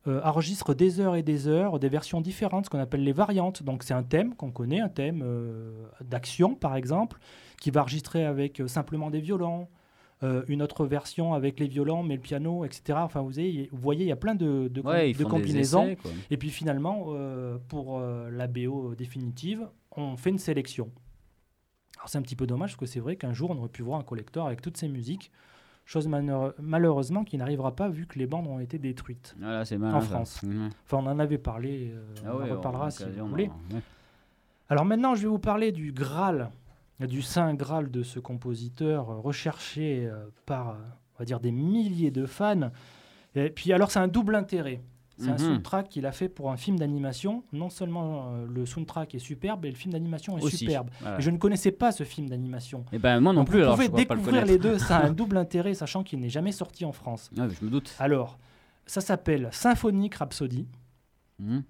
euh, enregistre des heures et des heures, des versions différentes, ce qu'on appelle les variantes. Donc c'est un thème qu'on connaît, un thème euh, d'action par exemple, qui va enregistrer avec euh, simplement des violons, une autre version avec les violons mais le piano, etc. Enfin vous, vous voyez, il y a plein de, Ouais, combinaisons. essais. Et puis finalement, pour la BO définitive, on fait une sélection. Alors c'est un petit peu dommage parce que c'est vrai qu'un jour on aurait pu voir un collector avec toutes ces musiques, chose malheure- malheureusement qui n'arrivera pas vu que les bandes ont été détruites. Malin, En. France. Mhm. Enfin on en avait parlé, euh, Ah on ouais, en reparlera si vous voulez. ouais. Alors maintenant je vais vous parler du Graal, du Saint Graal de ce compositeur euh, recherché euh, par, on va dire, des milliers de fans. Et puis alors c'est un double intérêt. C'est un Mhm. soundtrack qu'il a fait pour un film d'animation. Non seulement euh, le soundtrack est superbe, mais le film d'animation est Aussi. superbe. Voilà. Et je ne connaissais pas ce film d'animation. Et ben moi non Donc plus, vous alors pouvez je pourrais pas le découvrir les deux. Ça a un [LAUGHS] double intérêt, sachant qu'il n'est jamais sorti en France. Ouais, je me doute. Alors, ça s'appelle Symphonic Rhapsody. Mhm.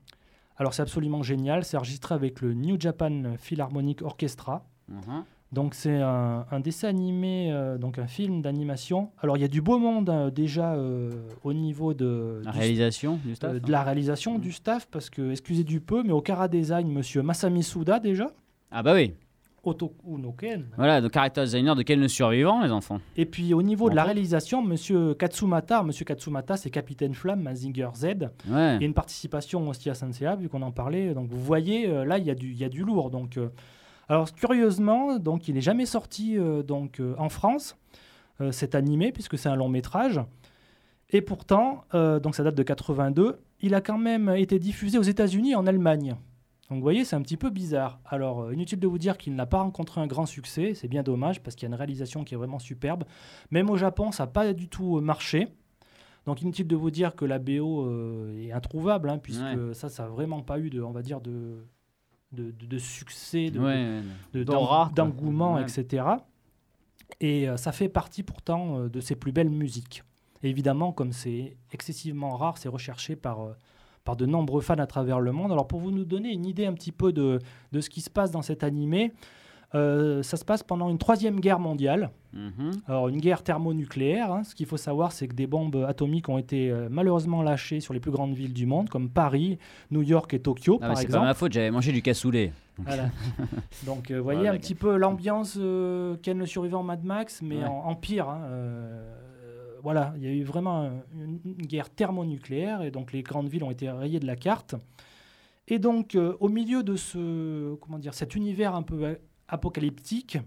Alors c'est absolument génial. C'est enregistré avec le New Japan Philharmonic Orchestra. Mhm. Donc c'est un, un dessin animé, euh, donc un film d'animation. Alors il y a du beau monde hein, déjà euh, au niveau de, La du- réalisation du euh, staff. de la réalisation, Mhm. du staff, parce que, excusez du peu, mais au Kara Design, monsieur Masami Suda déjà, Ah bah oui. Otoku no Ken. Voilà, donc character designer de quel ne survivant, les enfants? Et puis au niveau de la réalisation, monsieur Katsumata, monsieur Katsumata c'est Capitaine Flamme, Mazinger Z, Ouais. et une participation aussi à Senseiya, vu qu'on en parlait. Donc vous voyez, là il y, a du- y a du lourd. Donc, alors curieusement, donc, il n'est jamais sorti euh, donc, euh, en France, euh, cet animé, puisque c'est un long métrage. Et pourtant, donc ça date de 82, il a quand même été diffusé aux États-Unis et en Allemagne. Donc vous voyez, c'est un petit peu bizarre. Alors, inutile de vous dire qu'il n'a pas rencontré un grand succès, c'est bien dommage parce qu'il y a une réalisation qui est vraiment superbe. Même au Japon, ça n'a pas du tout marché. Donc inutile de vous dire que la BO est introuvable, hein, puisque Ouais. ça, ça n'a vraiment pas eu de, on va dire, de, de, de- de succès, de- d'engouement, Ouais. etc. Et euh, ça fait partie pourtant euh, de ses plus belles musiques. Et évidemment, comme c'est excessivement rare, c'est recherché par, euh, par de nombreux fans à travers le monde. Alors pour vous nous donner une idée un petit peu de, de ce qui se passe dans cet animé, Euh, ça se passe pendant une troisième guerre mondiale. Mhm. Alors une guerre thermonucléaire, hein. ce qu'il faut savoir c'est que des bombes atomiques ont été euh, malheureusement lâchées sur les plus grandes villes du monde comme Paris, New York et Tokyo Ah, par c'est pas exemple. ma faute, j'avais mangé du cassoulet. Voilà. [LAUGHS] Donc euh, vous voyez Voilà, un petit peu l'ambiance Ken le survivant Mad Max mais Ouais. en, en pire. hein. Voilà, il y a eu vraiment un- une, une guerre thermonucléaire et donc les grandes villes ont été rayées de la carte. Et donc euh, au milieu de ce comment dire cet univers un peu apocalyptique,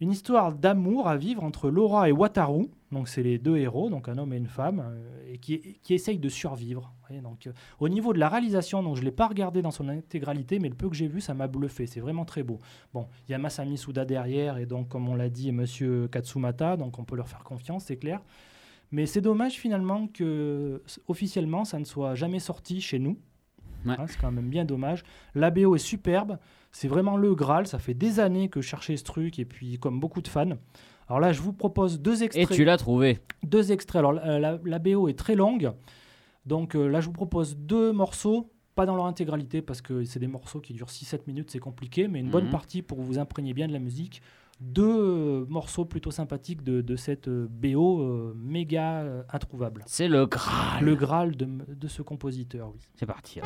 une histoire d'amour à vivre entre Laura et Wataru. Donc c'est les deux héros, donc un homme et une femme, euh, et qui, qui essayent de survivre. Voyez, donc, euh, au niveau de la réalisation, donc je ne l'ai pas regardé dans son intégralité, mais le peu que j'ai vu, ça m'a bluffé. C'est vraiment très beau. Bon, il y a Masami Suda derrière, et donc, comme on l'a dit, Monsieur Katsumata, donc on peut leur faire confiance, c'est clair. Mais c'est dommage finalement que officiellement ça ne soit jamais sorti chez nous. Ouais. Hein, c'est quand même bien dommage. La BO est superbe, c'est vraiment le Graal. Ça fait des années que je cherchais ce truc, et puis comme beaucoup de fans. Alors là, je vous propose deux Et extraits tu l'as trouvé. deux extraits. Alors, la, la- la BO est très longue. Donc euh, là, je vous propose deux morceaux, pas dans leur intégralité, parce que c'est des morceaux qui durent 6-7 minutes, c'est compliqué, mais une bonne Mhm. partie pour vous imprégner bien de la musique. Deux euh, morceaux plutôt sympathiques de, de cette euh, BO euh, méga euh, introuvable. C'est le Graal. Le Graal de, de ce compositeur, oui. C'est parti.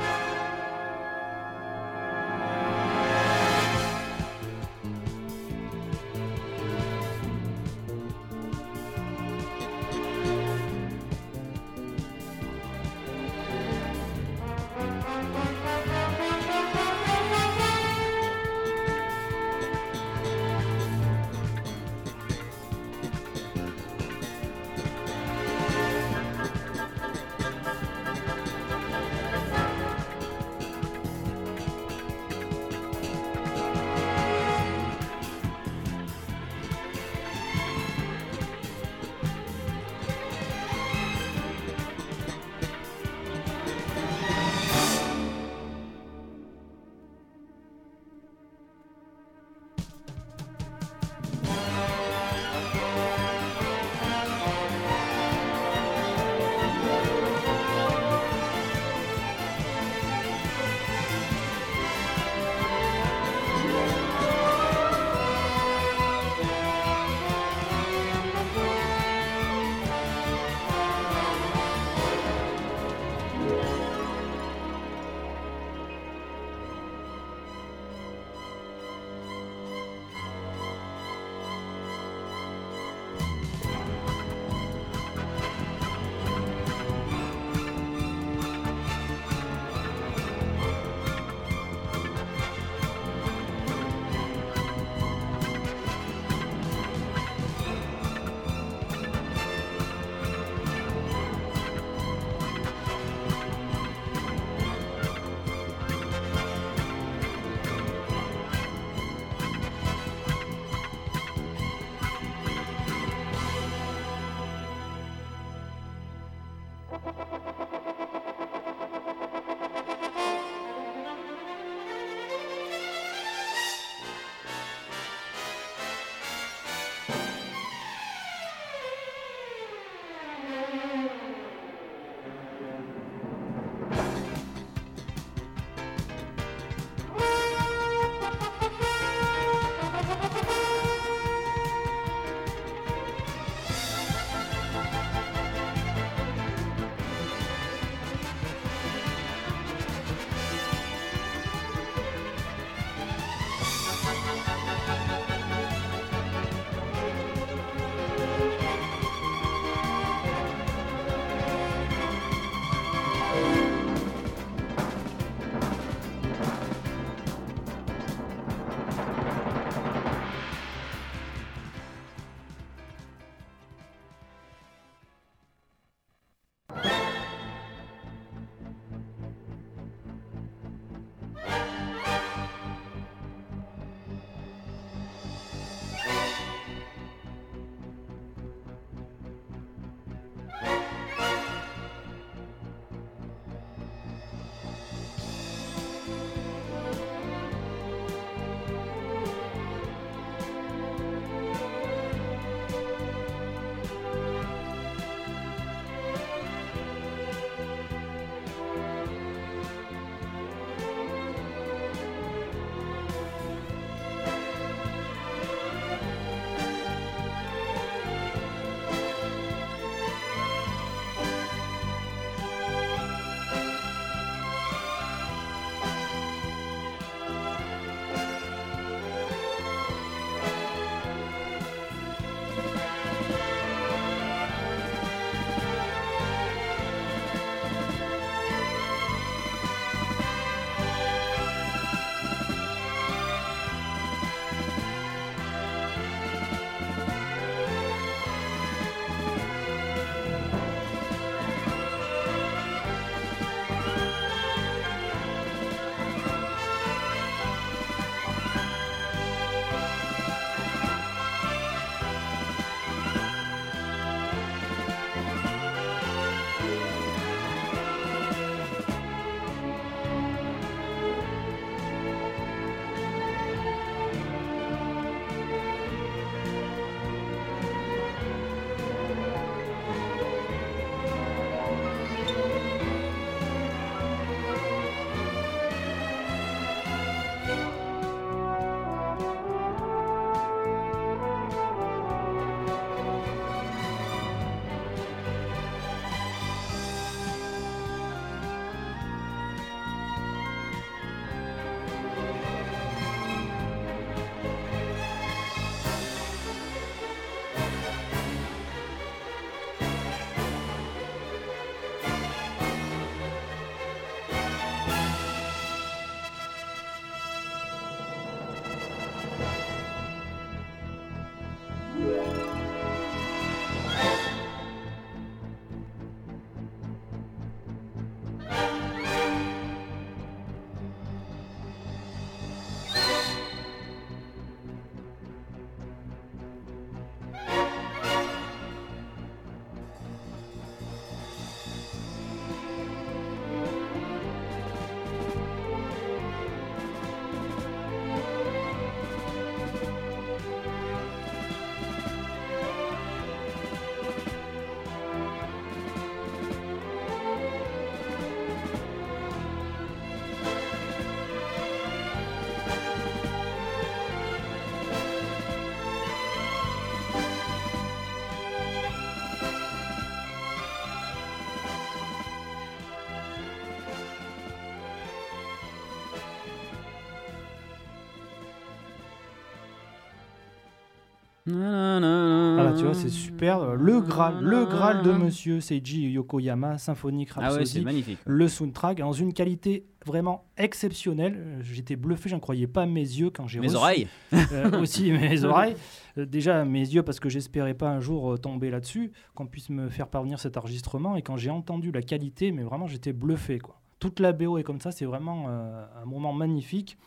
Voilà, tu vois, c'est super. Le Graal, le Graal de Monsieur Seiji Yokoyama, Symphonique Ah ouais, c'est Rhapsody, magnifique. le soundtrack dans une qualité vraiment exceptionnelle. J'étais bluffé, j'en croyais pas mes yeux quand j'ai Mes reçu oreilles. euh, aussi [LAUGHS] mes oreilles. Euh, déjà mes yeux parce que j'espérais pas un jour euh, tomber là-dessus, qu'on puisse me faire parvenir cet enregistrement. Et quand j'ai entendu la qualité, mais vraiment j'étais bluffé. Quoi. Toute la BO est comme ça, c'est vraiment euh, un moment magnifique.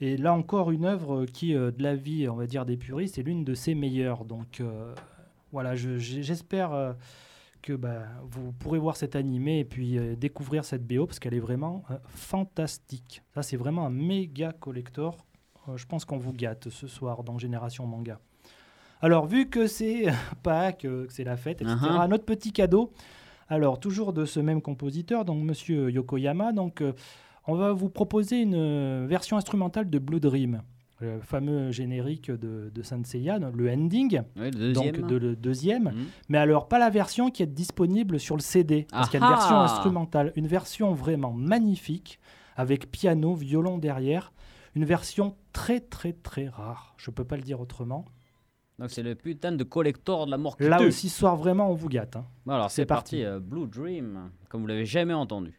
Et là encore une œuvre qui, euh, de la vie, on va dire, des puristes, est l'une de ses meilleures. Donc euh, voilà, j'espère euh, que bah, vous pourrez voir cet animé et puis euh, découvrir cette BO parce qu'elle est vraiment euh, fantastique. Ça, c'est vraiment un méga collector. Euh, je pense qu'on vous gâte ce soir dans Génération Manga. Alors, vu que c'est [LAUGHS] Pâques, que c'est la fête, etc., Uh-huh. notre petit cadeau. Alors, toujours de ce même compositeur, donc Monsieur Yokoyama. Donc, on va vous proposer une euh, version instrumentale de Blue Dream, le fameux générique de, de Saint Seiya, le ending, le donc de le deuxième. Mhm. Mais alors, pas la version qui est disponible sur le CD, parce qu'il y a une Ah version instrumentale, une version vraiment magnifique, avec piano, violon derrière, une version très très très rare, je peux pas le dire autrement. Donc c'est le putain de collector de la mort Là aussi, soir, vraiment, on vous gâte. hein. Bon, alors c'est c'est parti, parti. euh, Blue Dream, comme vous l'avez jamais entendu.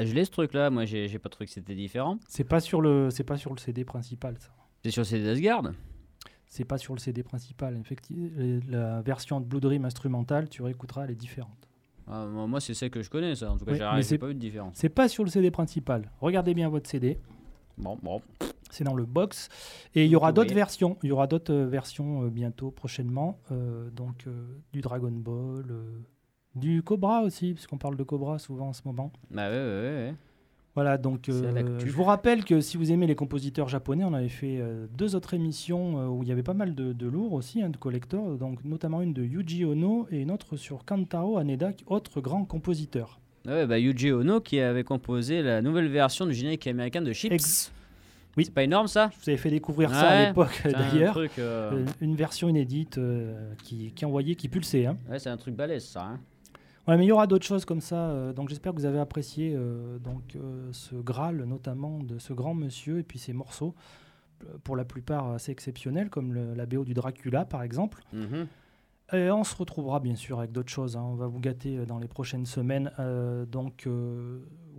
Bah je l'ai ce truc là, moi j'ai j'ai pas trouvé que c'était différent. C'est pas sur le, c'est pas sur le CD principal, ça. C'est sur CD Asgard? C'est pas sur le CD principal. Effectivement, la version de Blue Dream instrumentale, tu réécouteras, elle est différente. Ah, moi, moi, c'est celle que je connais ça, en tout cas mais j'ai c'est- pas vu de différence. C'est pas sur le CD principal. Regardez bien votre CD. Bon, bon. C'est dans le box. Et il y aura d'autres versions. Il y aura d'autres euh, versions euh, bientôt, prochainement. Euh, donc, euh, du Dragon Ball, euh, du Cobra aussi, puisqu'on parle de Cobra souvent en ce moment. Bah ouais, ouais, ouais. Voilà, donc euh, je vous rappelle que si vous aimez les compositeurs japonais, on avait fait euh, deux autres émissions euh, où il y avait pas mal de, de lourds aussi, hein, de collectors, donc notamment une de Yuji Ono et une autre sur Kantaro Haneda, autre grand compositeur. Ah Ouais, bah Yuji Ono qui avait composé la nouvelle version du générique américain de Chips. Ex- Oui. C'est pas énorme ça? Je vous avais fait découvrir ça à l'époque un d'ailleurs. Euh, une version inédite qui, qui envoyait, qui pulsait. hein. Ouais, c'est un truc balèze ça. hein. Ouais, mais il y aura d'autres choses comme ça. euh, donc j'espère que vous avez apprécié euh, donc, euh, ce Graal, notamment de ce grand monsieur, et puis ses morceaux, pour la plupart assez exceptionnels, comme le- la BO du Dracula par exemple. Mhm. Et on se retrouvera bien sûr avec d'autres choses. hein. On va vous gâter dans les prochaines semaines. Donc,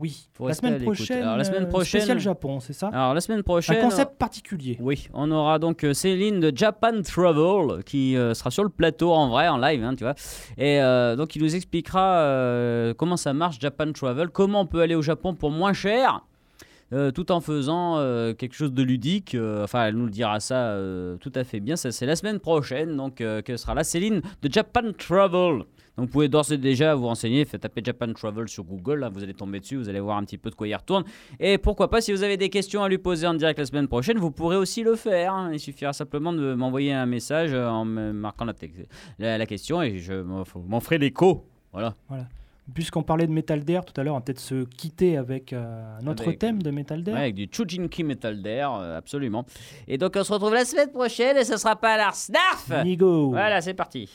oui. Faut la semaine, prochaine, Alors, la semaine euh, prochaine- spécial Japon, c'est ça? Alors la semaine prochaine. Un concept particulier. Oui, on aura donc euh, Céline de Japan Travel qui euh, sera sur le plateau en vrai, en live, hein, tu vois. Et euh, donc il nous expliquera euh, comment ça marche Japan Travel, comment on peut aller au Japon pour moins cher. euh, tout en faisant euh, quelque chose de ludique. euh, enfin, elle nous le dira ça tout à fait bien. Ça, c'est la semaine prochaine. Donc, que sera là Céline de Japan Travel. Donc, vous pouvez d'ores et déjà vous renseigner. Faites taper Japan Travel sur Google. là, vous allez tomber dessus. Vous allez voir un petit peu de quoi il retourne. Et pourquoi pas, si vous avez des questions à lui poser en direct la semaine prochaine, vous pourrez aussi le faire. hein. Il suffira simplement de m'envoyer un message euh, en me marquant la, tex- la, la question et je m'en ferai l'écho. Voilà. Puisqu'on parlait de Metal Dare tout à l'heure, on va peut-être se quitter avec euh, notre Avec- thème de Metal Dare. Ouais, avec du Chujinki Metal Dare, euh, absolument. Et donc on se retrouve la semaine prochaine et ce sera pas à l'Ars Narf Nigo Voilà, c'est parti.「